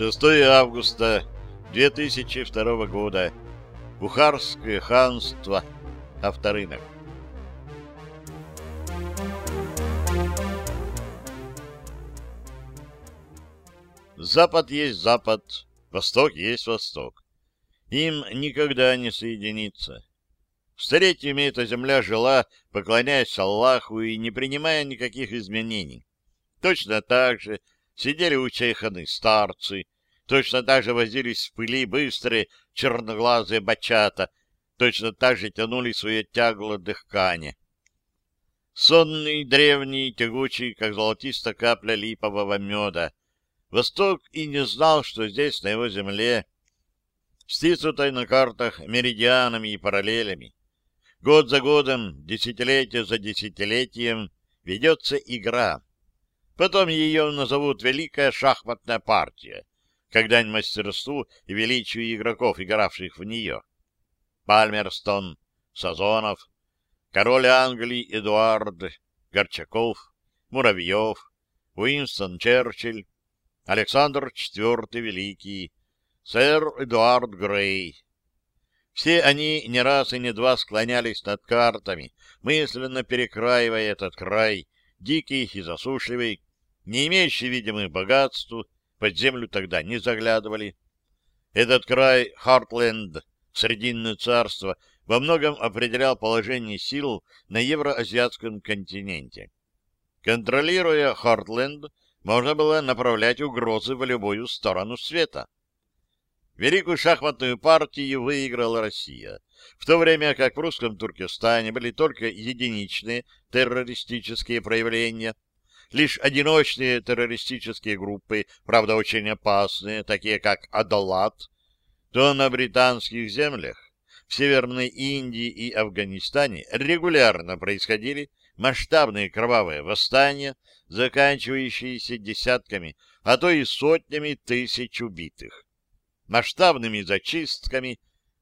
6 августа 2002 года. Бухарское ханство. Авторынок. Запад есть Запад, Восток есть Восток. Им никогда не соединиться. Столетиями эта земля жила, поклоняясь Аллаху и не принимая никаких изменений. Точно так же сидели у чайханы старцы, точно так же возились в пыли быстрые черноглазые бачата, точно так же тянули свое тягло дыхание. Сонный, древний, тягучий, как золотистая капля липового меда, Восток и не знал, что здесь, на его земле, стиснутой на картах меридианами и параллелями, год за годом, десятилетие за десятилетием ведется игра. Потом ее назовут «Великая шахматная партия», когда мастерству и величию игроков, игравших в нее. Пальмерстон, Сазонов, король Англии Эдуард, Горчаков, Муравьев, Уинстон Черчилль, Александр IV Великий, сэр Эдуард Грей. Все они не раз и не два склонялись над картами, мысленно перекраивая этот край, дикий и засушливый, не имеющий видимых богатств, под землю тогда не заглядывали. Этот край, Хартленд, Срединное царство, во многом определял положение сил на евроазиатском континенте. Контролируя Хартленд, можно было направлять угрозы в любую сторону света. Великую шахматную партию выиграла Россия, в то время как в русском Туркестане были только единичные террористические проявления, лишь одиночные террористические группы, правда очень опасные, такие как Адалат, то на британских землях, в Северной Индии и Афганистане регулярно происходили масштабные кровавые восстания, заканчивающиеся десятками, а то и сотнями тысяч убитых, масштабными зачистками,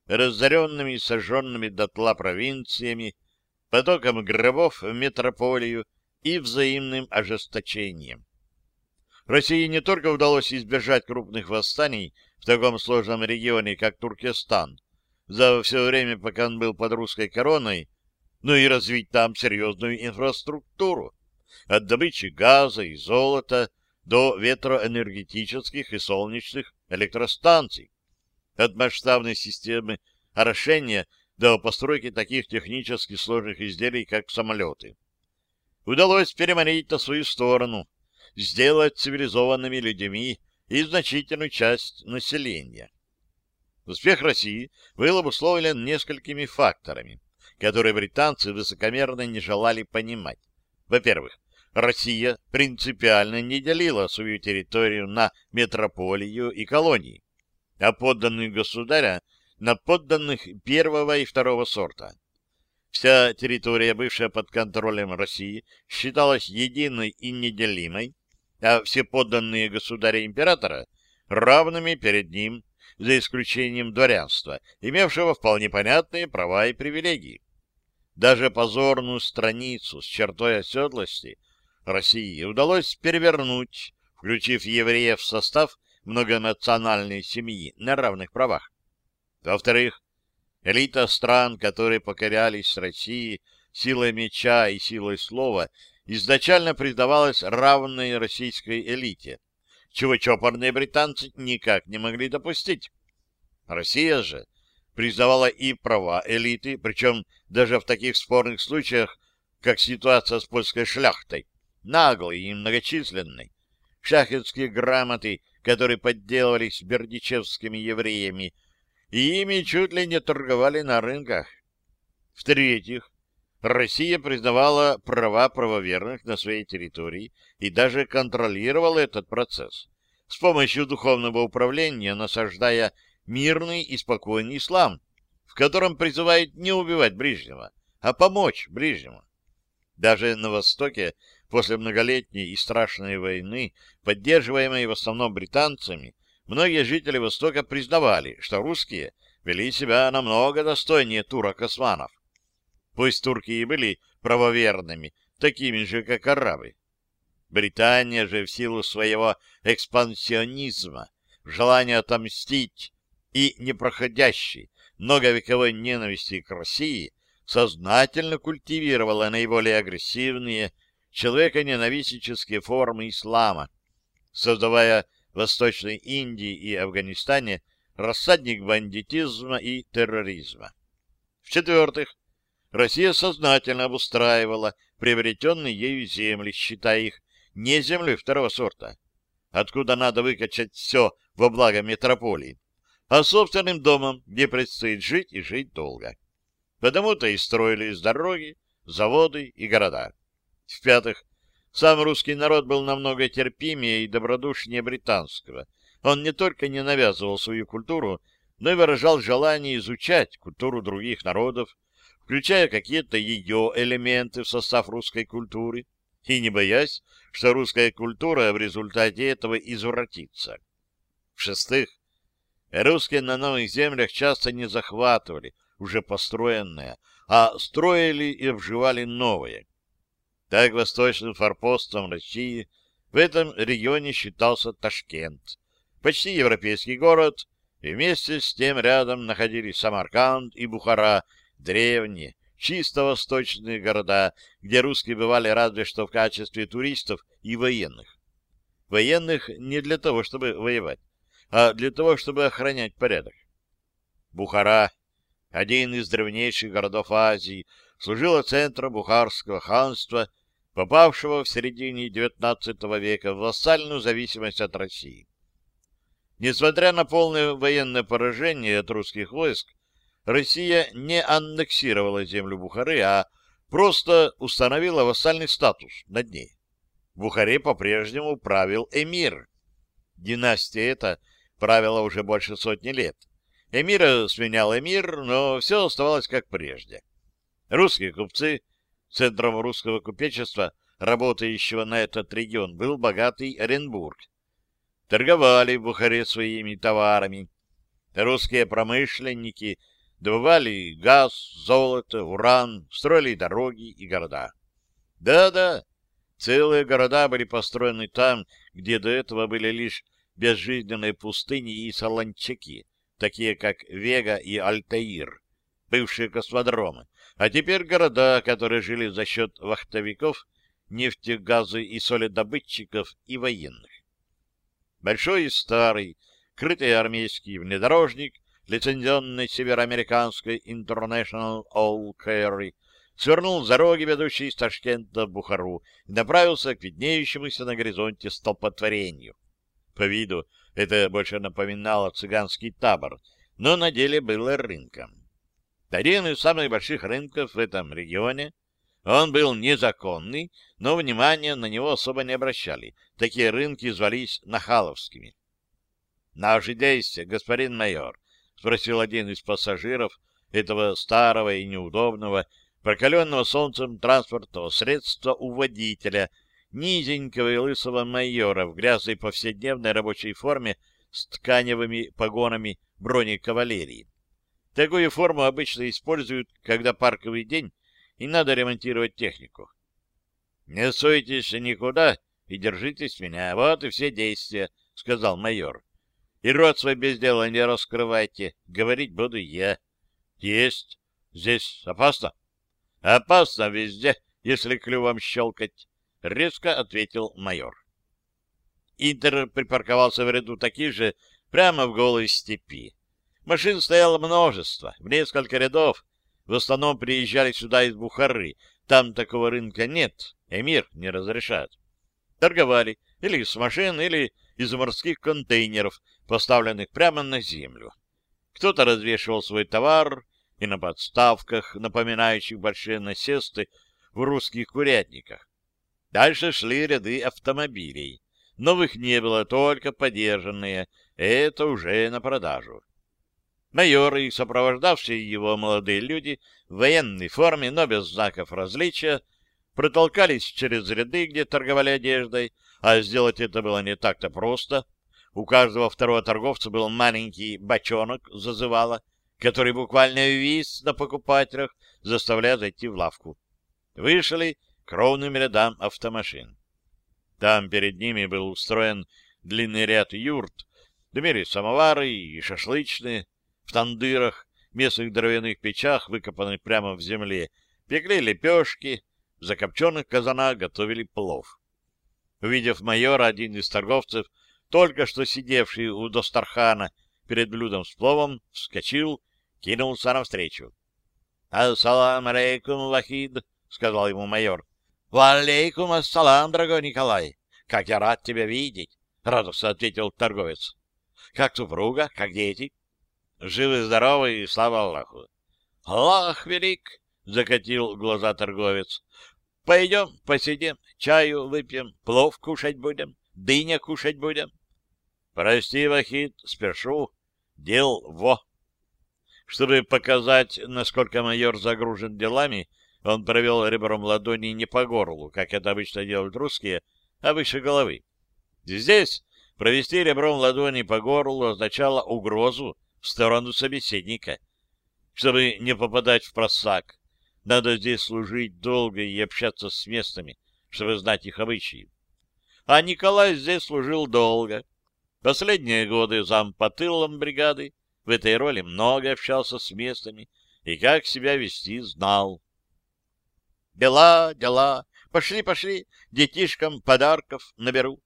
разоренными и сожженными дотла провинциями, потоком гробов в метрополию и взаимным ожесточением. России не только удалось избежать крупных восстаний в таком сложном регионе, как Туркестан, за все время, пока он был под русской короной, но и развить там серьезную инфраструктуру, от добычи газа и золота до ветроэнергетических и солнечных электростанций, от масштабной системы орошения до постройки таких технически сложных изделий, как самолеты. Удалось переманить на свою сторону, сделать цивилизованными людьми и значительную часть населения. Успех России был обусловлен несколькими факторами которые британцы высокомерно не желали понимать. Во-первых, Россия принципиально не делила свою территорию на метрополию и колонии, а подданных государя на подданных первого и второго сорта. Вся территория, бывшая под контролем России, считалась единой и неделимой, а все подданные государя-императора равными перед ним, за исключением дворянства, имевшего вполне понятные права и привилегии. Даже позорную страницу с чертой оседлости России удалось перевернуть, включив евреев в состав многонациональной семьи на равных правах. Во-вторых, элита стран, которые покорялись России силой меча и силой слова, изначально признавалась равной российской элите, чего чопорные британцы никак не могли допустить. Россия же признавала и права элиты, причем даже в таких спорных случаях, как ситуация с польской шляхтой, наглой и многочисленной. Шахетские грамоты, которые подделывались бердичевскими евреями, и ими чуть ли не торговали на рынках. В-третьих, Россия признавала права правоверных на своей территории и даже контролировала этот процесс с помощью духовного управления, насаждая мирный и спокойный ислам, в котором призывает не убивать ближнего, а помочь ближнему. Даже на Востоке, после многолетней и страшной войны, поддерживаемой в основном британцами, многие жители Востока признавали, что русские вели себя намного достойнее турок-османов. Пусть турки и были правоверными, такими же, как арабы. Британия же в силу своего экспансионизма желание отомстить и непроходящей многовековой ненависти к России сознательно культивировала наиболее агрессивные человеконенавистнические формы ислама, создавая Восточной Индии и Афганистане рассадник бандитизма и терроризма. В-четвертых, Россия сознательно обустраивала приобретенные ею земли, считая их не землей второго сорта, откуда надо выкачать все во благо метрополии, а собственным домом, где предстоит жить и жить долго. Потому-то и строились дороги, заводы и города. В-пятых, сам русский народ был намного терпимее и добродушнее британского. Он не только не навязывал свою культуру, но и выражал желание изучать культуру других народов, включая какие-то ее элементы в состав русской культуры, и не боясь, что русская культура в результате этого извратится. В-шестых, русские на новых землях часто не захватывали уже построенное, а строили и обживали новое. Так восточным форпостом России в этом регионе считался Ташкент, почти европейский город, и вместе с тем рядом находились Самарканд и Бухара, древние, чисто восточные города, где русские бывали разве что в качестве туристов и военных. Военных не для того, чтобы воевать, а для того, чтобы охранять порядок. Бухара, один из древнейших городов Азии, служила центром Бухарского ханства, попавшего в середине XIX века в вассальную зависимость от России. Несмотря на полное военное поражение от русских войск, Россия не аннексировала землю Бухары, а просто установила вассальный статус над ней. В Бухаре по-прежнему правил эмир. Династия эта правила уже больше сотни лет. Эмира сменял эмир, но все оставалось как прежде. Русские купцы, центром русского купечества, работающего на этот регион, был богатый Оренбург. Торговали в Бухаре своими товарами. Русские промышленники добывали газ, золото, уран, строили дороги и города. Да-да, целые города были построены там, где до этого были лишь безжизненные пустыни и солончаки, такие как Вега и Альтаир, бывшие космодромы, а теперь города, которые жили за счет вахтовиков, нефтегазы и солидобытчиков и военных. Большой и старый, крытый армейский внедорожник — лицензионной североамериканской International All Carry, свернул за роги, ведущие из Ташкента в Бухару, и направился к виднеющемуся на горизонте столпотворению. По виду это больше напоминало цыганский табор, но на деле было рынком. Из самых больших рынков в этом регионе. Он был незаконный, но внимания на него особо не обращали. Такие рынки звались нахаловскими. «Наши действия, господин майор», — спросил один из пассажиров этого старого и неудобного, прокаленного солнцем транспортного средства у водителя, низенького и лысого майора в грязной повседневной рабочей форме с тканевыми погонами бронекавалерии. Такую форму обычно используют, когда парковый день и надо ремонтировать технику. «Не суйтесь никуда и держитесь меня. Вот и все действия», — сказал майор. И рот свой без дела не раскрывайте. Говорить буду я. Есть. Здесь опасно? Опасно везде, если клювом щелкать, — резко ответил майор. Интер припарковался в ряду таких же, прямо в голой степи. Машин стояло множество, в несколько рядов. В основном приезжали сюда из Бухары. Там такого рынка нет, эмир не разрешает. Торговали или с машин, или из морских контейнеров, поставленных прямо на землю. Кто-то развешивал свой товар и на подставках, напоминающих большие насесты в русских курятниках. Дальше шли ряды автомобилей. Новых не было, только подержанные. Это уже на продажу. Майор и сопровождавшие его молодые люди в военной форме, но без знаков различия, протолкались через ряды, где торговали одеждой, а сделать это было не так-то просто. У каждого второго торговца был маленький бочонок зазывала, который буквально вис на покупателях, заставляя зайти в лавку. Вышли к ровным рядам автомашин. Там перед ними был устроен длинный ряд юрт, Дымили самовары и шашлычные в тандырах, местных дровяных печах, выкопанных прямо в земле, пекли лепешки, в закопченных казанах готовили плов. Увидев майора, один из торговцев, только что сидевший у Достархана перед блюдом с пловом, вскочил, кинулся навстречу. — Ассалам алейкум, Вахид, — сказал ему майор. — Валейкум ассалам, дорогой Николай. Как я рад тебя видеть, — радостно ответил торговец. — Как супруга, как дети? — Живы-здоровы и слава Аллаху. — Аллах велик, — закатил глаза торговец. — Пойдем, посидим, чаю выпьем, плов кушать будем, дыня кушать будем. — Прости, Вахид, спешу. Дел во. Чтобы показать, насколько майор загружен делами, он провел ребром ладони не по горлу, как это обычно делают русские, а выше головы. Здесь провести ребром ладони по горлу означало угрозу сторону собеседника. Чтобы не попадать в просак, надо здесь служить долго и общаться с местными, чтобы знать их обычаи. А Николай здесь служил долго. Последние годы зам по тылам бригады в этой роли много общался с местными и как себя вести знал. Дела, дела. Пошли, пошли. Детишкам подарков наберу.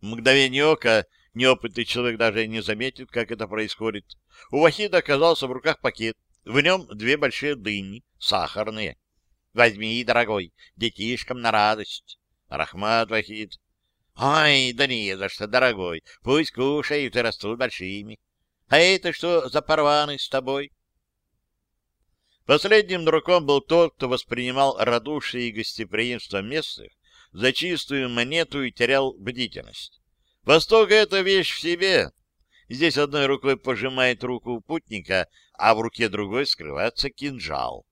В мгновение ока неопытный человек даже не заметит, как это происходит. У Вахида оказался в руках пакет. В нем две большие дыни, сахарные. Возьми, дорогой, детишкам на радость. Рахмат Вахид. Ай, да не за что, дорогой. Пусть кушают и растут большими. А это что за парваны с тобой? Последним дураком был тот, кто воспринимал радушие и гостеприимство местных за чистую монету и терял бдительность. Восток — это вещь в себе. Здесь одной рукой пожимает руку путника, а в руке другой скрывается кинжал.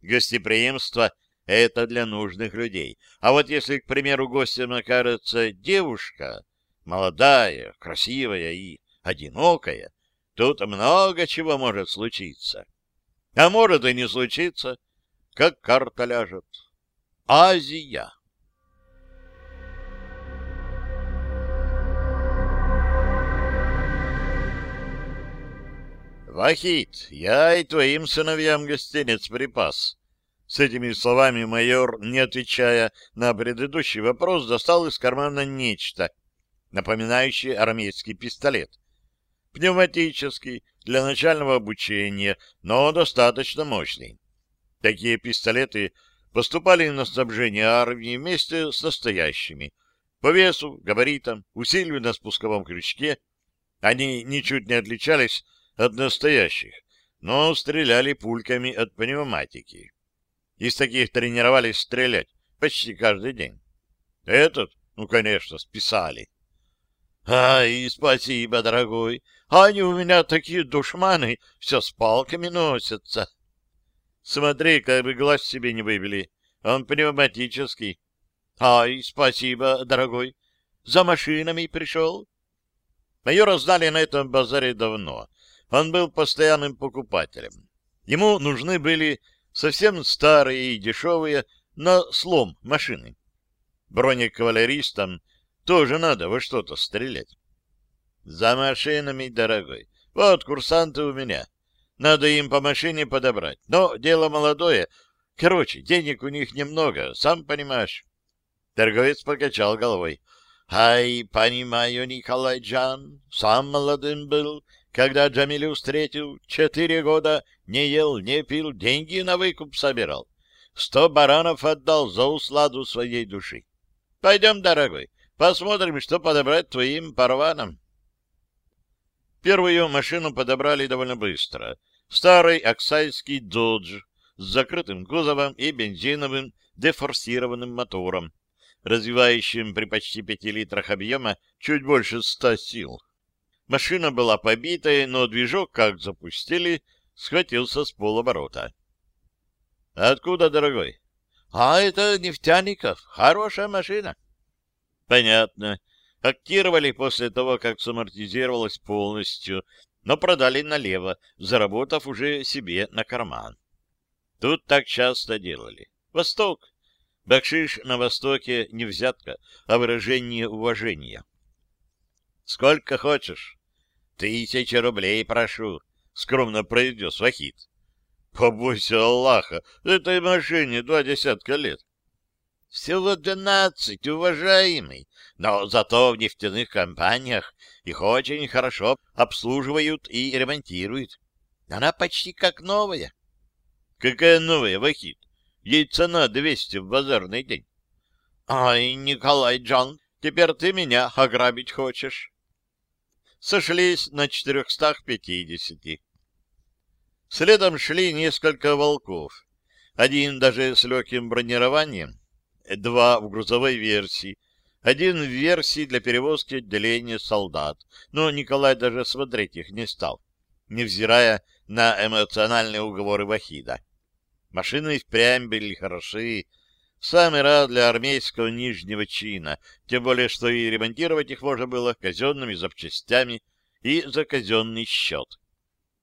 Гостеприимство — это для нужных людей. А вот если, к примеру, гостем окажется девушка, молодая, красивая и одинокая, тут много чего может случиться. А может и не случиться, как карта ляжет. Азия. Вахит, я и твоим сыновьям гостинец припас. С этими словами майор, не отвечая на предыдущий вопрос, достал из кармана нечто, напоминающее армейский пистолет. Пневматический, для начального обучения, но достаточно мощный. Такие пистолеты поступали на снабжение армии вместе с настоящими. По весу, габаритам, усилию на спусковом крючке они ничуть не отличались от настоящих, но стреляли пульками от пневматики. Из таких тренировались стрелять почти каждый день. Этот, ну, конечно, списали. Ай, спасибо, дорогой. Они у меня такие душманы, все с палками носятся. Смотри, как бы глаз себе не выбили. Он пневматический. Ай, спасибо, дорогой. За машинами пришел. Майора знали на этом базаре давно. Он был постоянным покупателем. Ему нужны были совсем старые и дешевые на слом машины. Бронекавалеристам тоже надо во что-то стрелять. За машинами, дорогой. Вот курсанты у меня. Надо им по машине подобрать. Но дело молодое. Короче, денег у них немного, сам понимаешь. Торговец покачал головой. Ай, понимаю, Николай Джан, сам молодым был, когда Джамилю встретил, четыре года не ел, не пил, деньги на выкуп собирал. Сто баранов отдал за усладу своей души. Пойдем, дорогой, посмотрим, что подобрать твоим парванам. Первую машину подобрали довольно быстро. Старый оксайский «Додж» с закрытым кузовом и бензиновым дефорсированным мотором, развивающим при почти пяти литрах объема чуть больше ста сил. Машина была побитая, но движок, как запустили, схватился с полоборота. — Откуда, дорогой? — А это нефтяников. Хорошая машина. — Понятно актировали после того, как самортизировалась полностью, но продали налево, заработав уже себе на карман. Тут так часто делали. Восток. Бакшиш на Востоке не взятка, а выражение уважения. Сколько хочешь. Тысячи рублей прошу, — скромно произнес Вахид. Побойся Аллаха, этой машине два десятка лет. Всего двенадцать, уважаемый, но зато в нефтяных компаниях их очень хорошо обслуживают и ремонтируют. Она почти как новая. Какая новая, Вахид? Ей цена двести в базарный день. Ай, Николай Джан, теперь ты меня ограбить хочешь. Сошлись на четырехстах пятидесяти. Следом шли несколько волков. Один даже с легким бронированием, два в грузовой версии, один в версии для перевозки отделения солдат, но Николай даже смотреть их не стал, невзирая на эмоциональные уговоры Вахида. Машины впрямь были хороши, в самый раз для армейского нижнего чина, тем более, что и ремонтировать их можно было казенными запчастями и за казенный счет.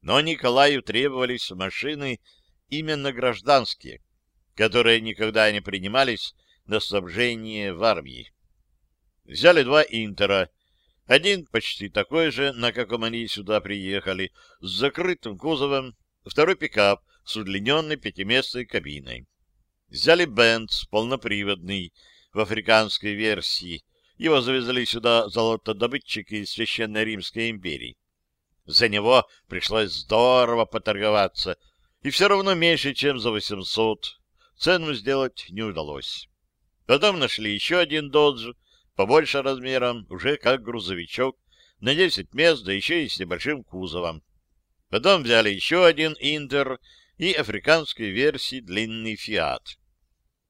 Но Николаю требовались машины именно гражданские, которые никогда не принимались на снабжение в армии. Взяли два «Интера», один почти такой же, на каком они сюда приехали, с закрытым кузовом, второй пикап с удлиненной пятиместной кабиной. Взяли Бенц полноприводный в африканской версии. Его завезли сюда золотодобытчики из Священной Римской империи. За него пришлось здорово поторговаться, и все равно меньше, чем за 800. Цену сделать не удалось. Потом нашли еще один додж, побольше размером, уже как грузовичок, на 10 мест, да еще и с небольшим кузовом. Потом взяли еще один Интер и африканской версии длинный Фиат.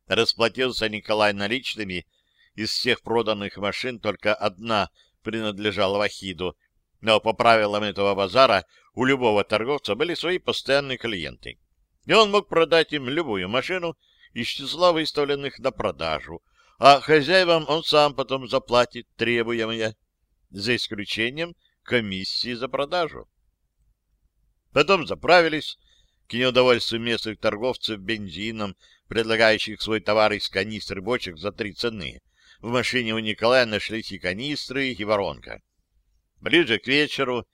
Расплатился Николай наличными, из всех проданных машин только одна принадлежала Вахиду — но по правилам этого базара у любого торговца были свои постоянные клиенты. И он мог продать им любую машину из числа выставленных на продажу, а хозяевам он сам потом заплатит требуемое, за исключением комиссии за продажу. Потом заправились, к неудовольствию местных торговцев бензином, предлагающих свой товар из канистры бочек за три цены. В машине у Николая нашлись и канистры, и воронка. Ближе к вечеру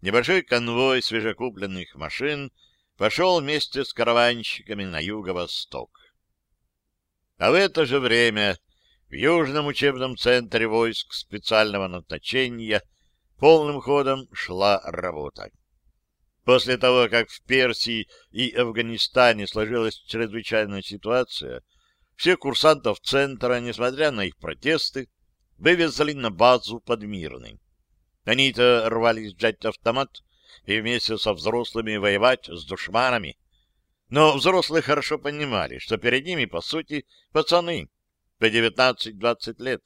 небольшой конвой свежекупленных машин пошел вместе с караванщиками на юго-восток. А в это же время в Южном учебном центре войск специального назначения полным ходом шла работа. После того, как в Персии и Афганистане сложилась чрезвычайная ситуация, всех курсантов центра, несмотря на их протесты, вывезли на базу под Мирный. Они-то рвались взять автомат и вместе со взрослыми воевать с душманами. Но взрослые хорошо понимали, что перед ними, по сути, пацаны по 19-20 лет.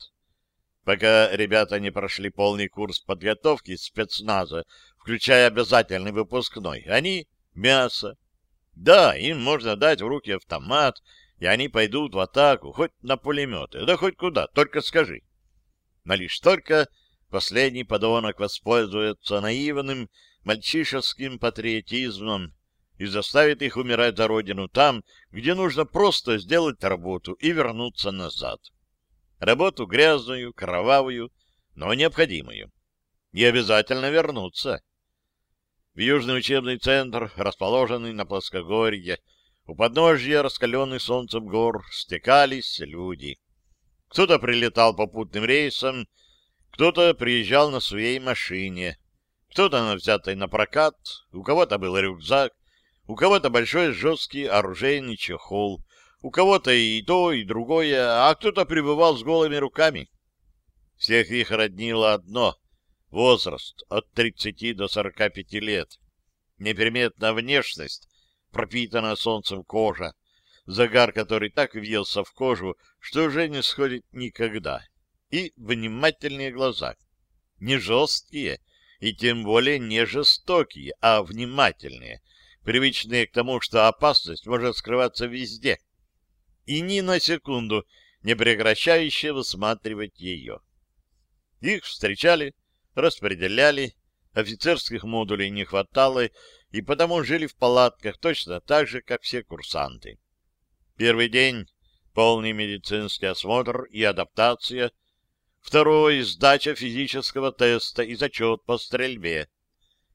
Пока ребята не прошли полный курс подготовки спецназа, включая обязательный выпускной, они — мясо. Да, им можно дать в руки автомат, и они пойдут в атаку, хоть на пулеметы, да хоть куда, только скажи. Но лишь только последний подонок воспользуется наивным мальчишеским патриотизмом и заставит их умирать за родину там, где нужно просто сделать работу и вернуться назад. Работу грязную, кровавую, но необходимую. И обязательно вернуться. В Южный учебный центр, расположенный на плоскогорье, у подножья раскаленных солнцем гор стекались люди. Кто-то прилетал попутным рейсом, кто-то приезжал на своей машине, кто-то на взятой на прокат, у кого-то был рюкзак, у кого-то большой жесткий оружейный чехол, у кого-то и то, и другое, а кто-то пребывал с голыми руками. Всех их роднило одно — возраст от 30 до 45 лет, неприметная внешность, пропитанная солнцем кожа, загар, который так въелся в кожу, что уже не сходит никогда. И внимательные глаза. Не жесткие и тем более не жестокие, а внимательные, привычные к тому, что опасность может скрываться везде, и ни на секунду не прекращающие высматривать ее. Их встречали, распределяли, офицерских модулей не хватало, и потому жили в палатках точно так же, как все курсанты. Первый день — полный медицинский осмотр и адаптация — Второй — сдача физического теста и зачет по стрельбе.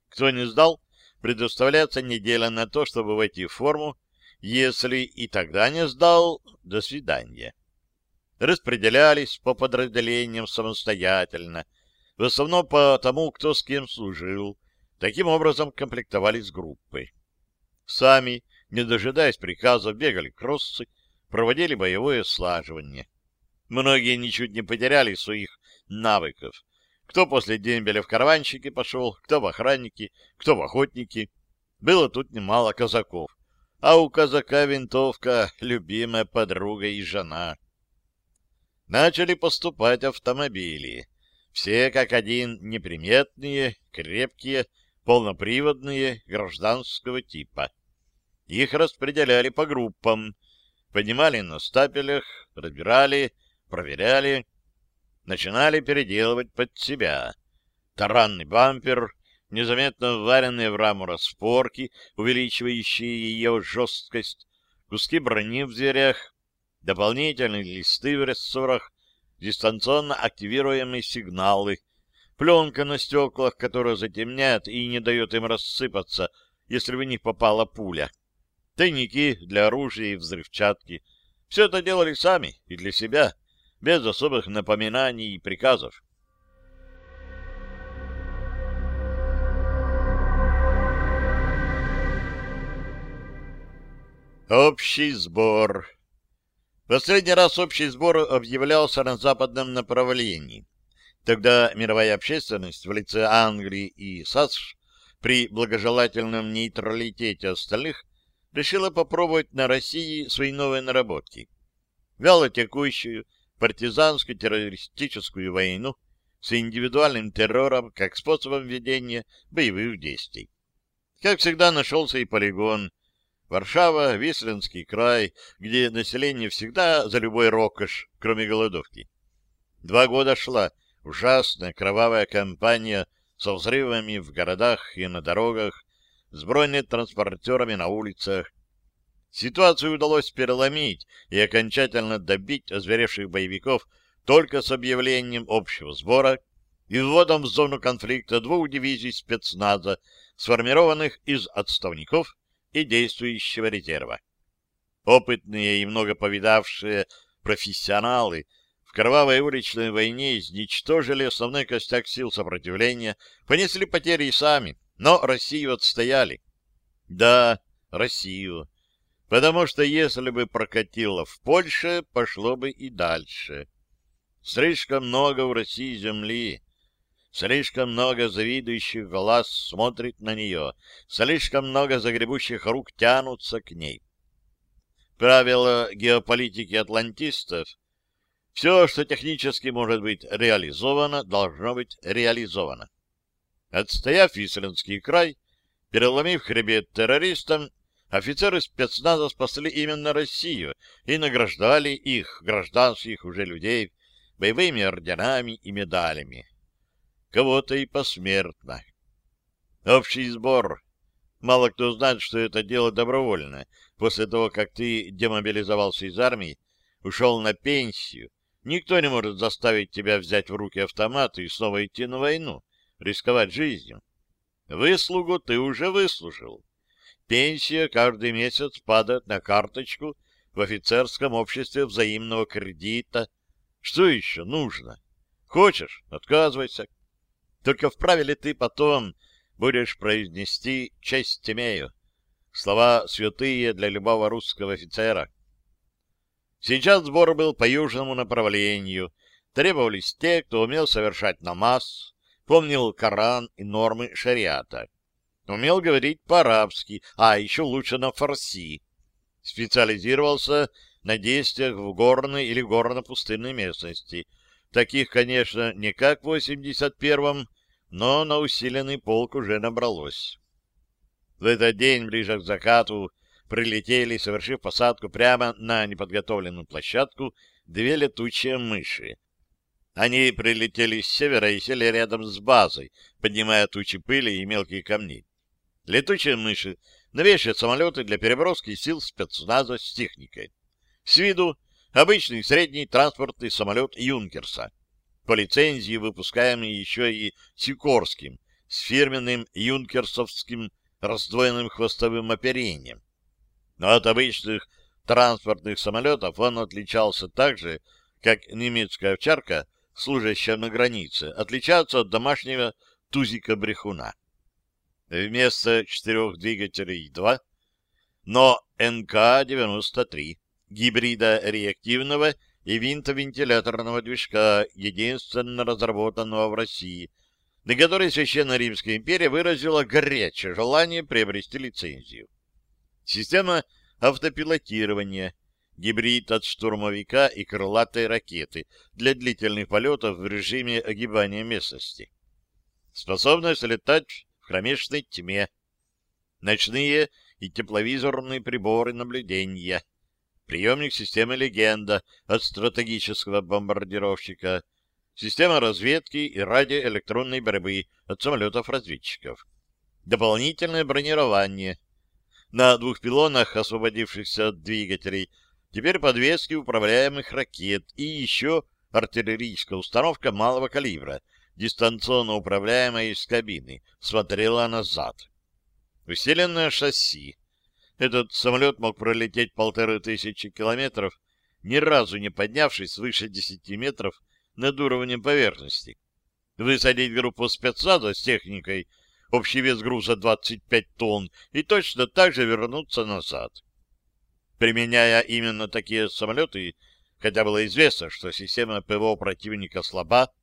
Кто не сдал, предоставляется неделя на то, чтобы войти в форму. Если и тогда не сдал, до свидания. Распределялись по подразделениям самостоятельно, в основном по тому, кто с кем служил. Таким образом комплектовались группы. Сами, не дожидаясь приказов, бегали кроссы, проводили боевое слаживание. Многие ничуть не потеряли своих навыков. Кто после дембеля в караванщики пошел, кто в охранники, кто в охотники. Было тут немало казаков. А у казака винтовка — любимая подруга и жена. Начали поступать автомобили. Все как один неприметные, крепкие, полноприводные, гражданского типа. Их распределяли по группам, поднимали на стапелях, разбирали, проверяли, начинали переделывать под себя. Таранный бампер, незаметно вваренные в раму распорки, увеличивающие ее жесткость, куски брони в дверях, дополнительные листы в рессорах, дистанционно активируемые сигналы, пленка на стеклах, которая затемняет и не дает им рассыпаться, если в них попала пуля, тайники для оружия и взрывчатки. Все это делали сами и для себя без особых напоминаний и приказов. Общий сбор. Последний раз общий сбор объявлялся на западном направлении. Тогда мировая общественность в лице Англии и САСШ при благожелательном нейтралитете остальных решила попробовать на России свои новые наработки. Вяло текущую партизанско-террористическую войну с индивидуальным террором как способом ведения боевых действий. Как всегда, нашелся и полигон. Варшава, Висленский край, где население всегда за любой рокош, кроме голодовки. Два года шла ужасная кровавая кампания со взрывами в городах и на дорогах, с бронетранспортерами на улицах, Ситуацию удалось переломить и окончательно добить озверевших боевиков только с объявлением общего сбора и вводом в зону конфликта двух дивизий спецназа, сформированных из отставников и действующего резерва. Опытные и много повидавшие профессионалы в кровавой уличной войне изничтожили основной костяк сил сопротивления, понесли потери и сами, но Россию отстояли. Да, Россию потому что если бы прокатило в Польше, пошло бы и дальше. Слишком много в России земли, слишком много завидующих глаз смотрит на нее, слишком много загребущих рук тянутся к ней. Правило геополитики атлантистов — все, что технически может быть реализовано, должно быть реализовано. Отстояв Висленский край, переломив хребет террористам, Офицеры спецназа спасли именно Россию и награждали их, гражданских уже людей, боевыми орденами и медалями. Кого-то и посмертно. Общий сбор. Мало кто знает, что это дело добровольно. После того, как ты демобилизовался из армии, ушел на пенсию, никто не может заставить тебя взять в руки автомат и снова идти на войну, рисковать жизнью. Выслугу ты уже выслужил. Пенсия каждый месяц падает на карточку в офицерском обществе взаимного кредита. Что еще нужно? Хочешь — отказывайся. Только вправе ли ты потом будешь произнести «честь имею»? Слова святые для любого русского офицера. Сейчас сбор был по южному направлению. Требовались те, кто умел совершать намаз, помнил Коран и нормы шариата умел говорить по-арабски, а еще лучше на фарси. Специализировался на действиях в горной или горно-пустынной местности. Таких, конечно, не как в 81-м, но на усиленный полк уже набралось. В этот день, ближе к закату, прилетели, совершив посадку прямо на неподготовленную площадку, две летучие мыши. Они прилетели с севера и сели рядом с базой, поднимая тучи пыли и мелкие камни. Летучие мыши — новейшие самолеты для переброски сил спецназа с техникой. С виду обычный средний транспортный самолет «Юнкерса». по лицензии, выпускаемый еще и Сикорским, с фирменным юнкерсовским раздвоенным хвостовым оперением. Но от обычных транспортных самолетов он отличался так же, как немецкая овчарка, служащая на границе, отличается от домашнего тузика-брехуна. Вместо четырех двигателей два, но НК-93, гибрида реактивного и винтовентиляторного движка, единственно разработанного в России, на который Священная Римская империя выразила горячее желание приобрести лицензию. Система автопилотирования, гибрид от штурмовика и крылатой ракеты для длительных полетов в режиме огибания местности. Способность летать в кромешной тьме. Ночные и тепловизорные приборы наблюдения. Приемник системы «Легенда» от стратегического бомбардировщика. Система разведки и радиоэлектронной борьбы от самолетов-разведчиков. Дополнительное бронирование — на двух пилонах, освободившихся от двигателей, теперь подвески управляемых ракет и еще артиллерийская установка малого калибра, дистанционно управляемая из кабины, смотрела назад. Усиленное шасси. Этот самолет мог пролететь полторы тысячи километров, ни разу не поднявшись свыше десяти метров над уровнем поверхности. Высадить группу спецназа с техникой — общий вес груза 25 тонн, и точно так же вернуться назад. Применяя именно такие самолеты, хотя было известно, что система ПВО противника слаба,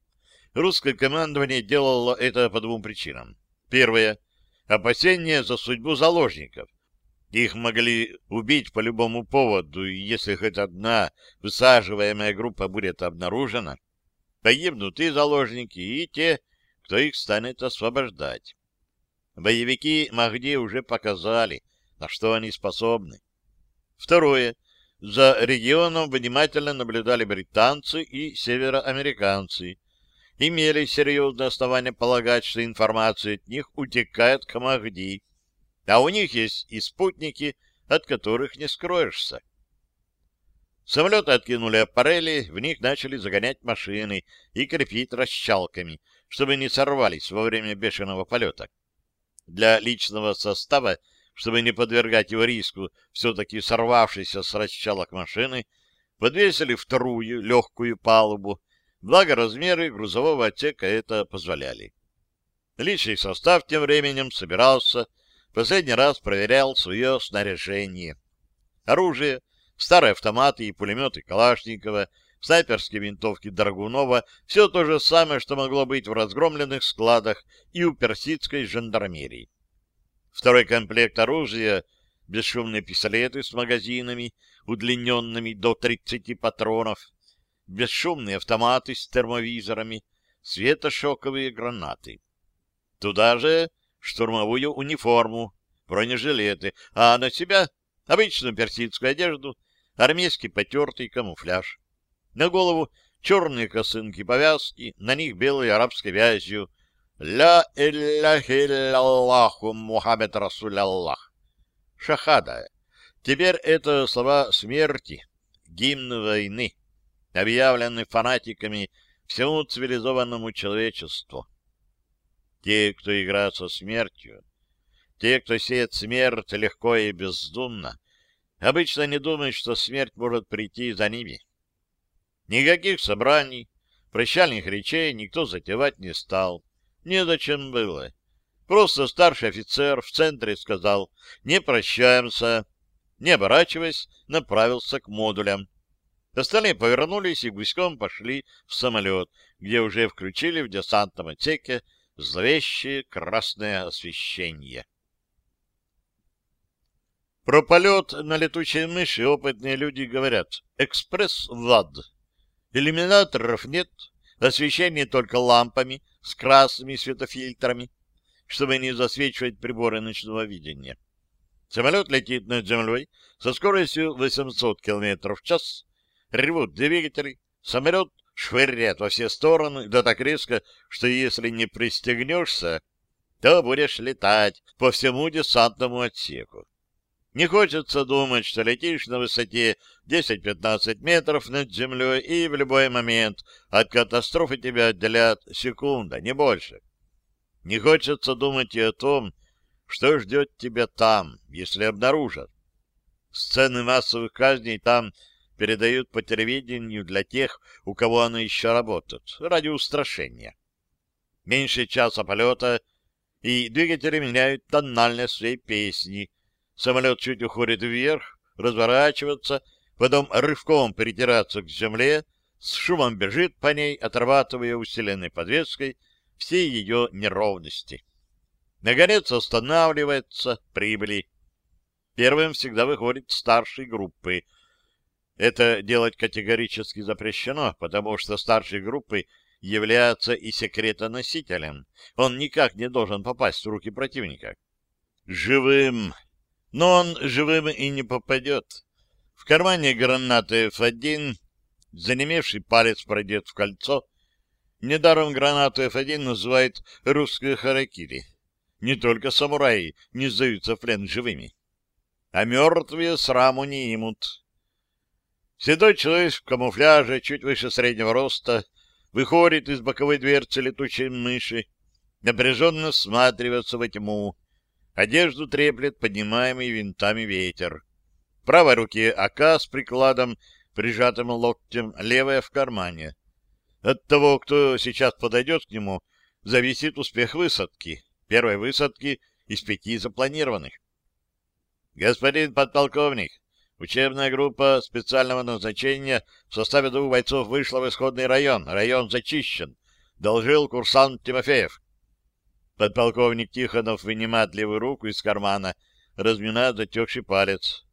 русское командование делало это по двум причинам. Первое — опасение за судьбу заложников. Их могли убить по любому поводу, и если хоть одна высаживаемая группа будет обнаружена, погибнут и заложники, и те, кто их станет освобождать. Боевики Махди уже показали, на что они способны. Второе. За регионом внимательно наблюдали британцы и североамериканцы. Имели серьезное основание полагать, что информация от них утекает к Махди, а у них есть и спутники, от которых не скроешься. Самолеты откинули аппарели, в них начали загонять машины и крепить расчалками, чтобы не сорвались во время бешеного полета для личного состава, чтобы не подвергать его риску все-таки сорвавшейся с расчалок машины, подвесили вторую легкую палубу, благо размеры грузового отсека это позволяли. Личный состав тем временем собирался, последний раз проверял свое снаряжение. Оружие, старые автоматы и пулеметы Калашникова, снайперские винтовки Драгунова — все то же самое, что могло быть в разгромленных складах и у персидской жандармерии. Второй комплект оружия — бесшумные пистолеты с магазинами, удлиненными до 30 патронов, бесшумные автоматы с термовизорами, светошоковые гранаты. Туда же штурмовую униформу, бронежилеты, а на себя обычную персидскую одежду, армейский потертый камуфляж. На голову черные косынки-повязки, на них белой арабской вязью. «Ля илляхи илляллаху Мухаммед Расуль Аллах». Шахада. Теперь это слова смерти, гимн войны, объявленный фанатиками всему цивилизованному человечеству. Те, кто играет со смертью, те, кто сеет смерть легко и бездумно, обычно не думают, что смерть может прийти за ними. Никаких собраний, прощальных речей никто затевать не стал. Незачем было. Просто старший офицер в центре сказал «не прощаемся», не оборачиваясь, направился к модулям. Остальные повернулись и гуськом пошли в самолет, где уже включили в десантном отсеке зловещее красное освещение. Про полет на летучей мыши опытные люди говорят «экспресс в ад». Иллюминаторов нет, освещение только лампами с красными светофильтрами, чтобы не засвечивать приборы ночного видения. Самолет летит над землей со скоростью 800 км в час, ревут двигатели, самолет швыряет во все стороны, да так резко, что если не пристегнешься, то будешь летать по всему десантному отсеку. Не хочется думать, что летишь на высоте 10-15 метров над землей, и в любой момент от катастрофы тебя отделят секунда, не больше. Не хочется думать и о том, что ждет тебя там, если обнаружат. Сцены массовых казней там передают по телевидению для тех, у кого оно еще работает, ради устрашения. Меньше часа полета, и двигатели меняют тональность своей песни. Самолет чуть уходит вверх, разворачивается, потом рывком перетираться к земле, с шумом бежит по ней, отрабатывая усиленной подвеской все ее неровности. Наконец останавливается, прибыли. Первым всегда выходит старший группы. Это делать категорически запрещено, потому что старший группы является и секретоносителем. Он никак не должен попасть в руки противника. Живым. Но он живым и не попадет. В кармане гранаты F1, занемевший палец пройдет в кольцо. Недаром гранату F1 называют русской харакири. Не только самураи не сдаются в плен живыми. А мертвые сраму не имут. Седой человек в камуфляже, чуть выше среднего роста, выходит из боковой дверцы летучей мыши, напряженно всматривается во тьму. Одежду треплет поднимаемый винтами ветер. В правой руке АК с прикладом, прижатым локтем, левая в кармане. От того, кто сейчас подойдет к нему, зависит успех высадки, первой высадки из пяти запланированных. Господин подполковник, Учебная группа специального назначения в составе двух бойцов вышла в исходный район. Район зачищен. Должил курсант Тимофеев. Подполковник Тихонов вынимает левую руку из кармана, разминает затекший палец.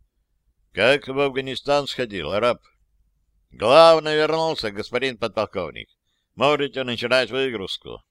Как в Афганистан сходил, араб? Главное вернулся, господин подполковник. Можете начинать выгрузку.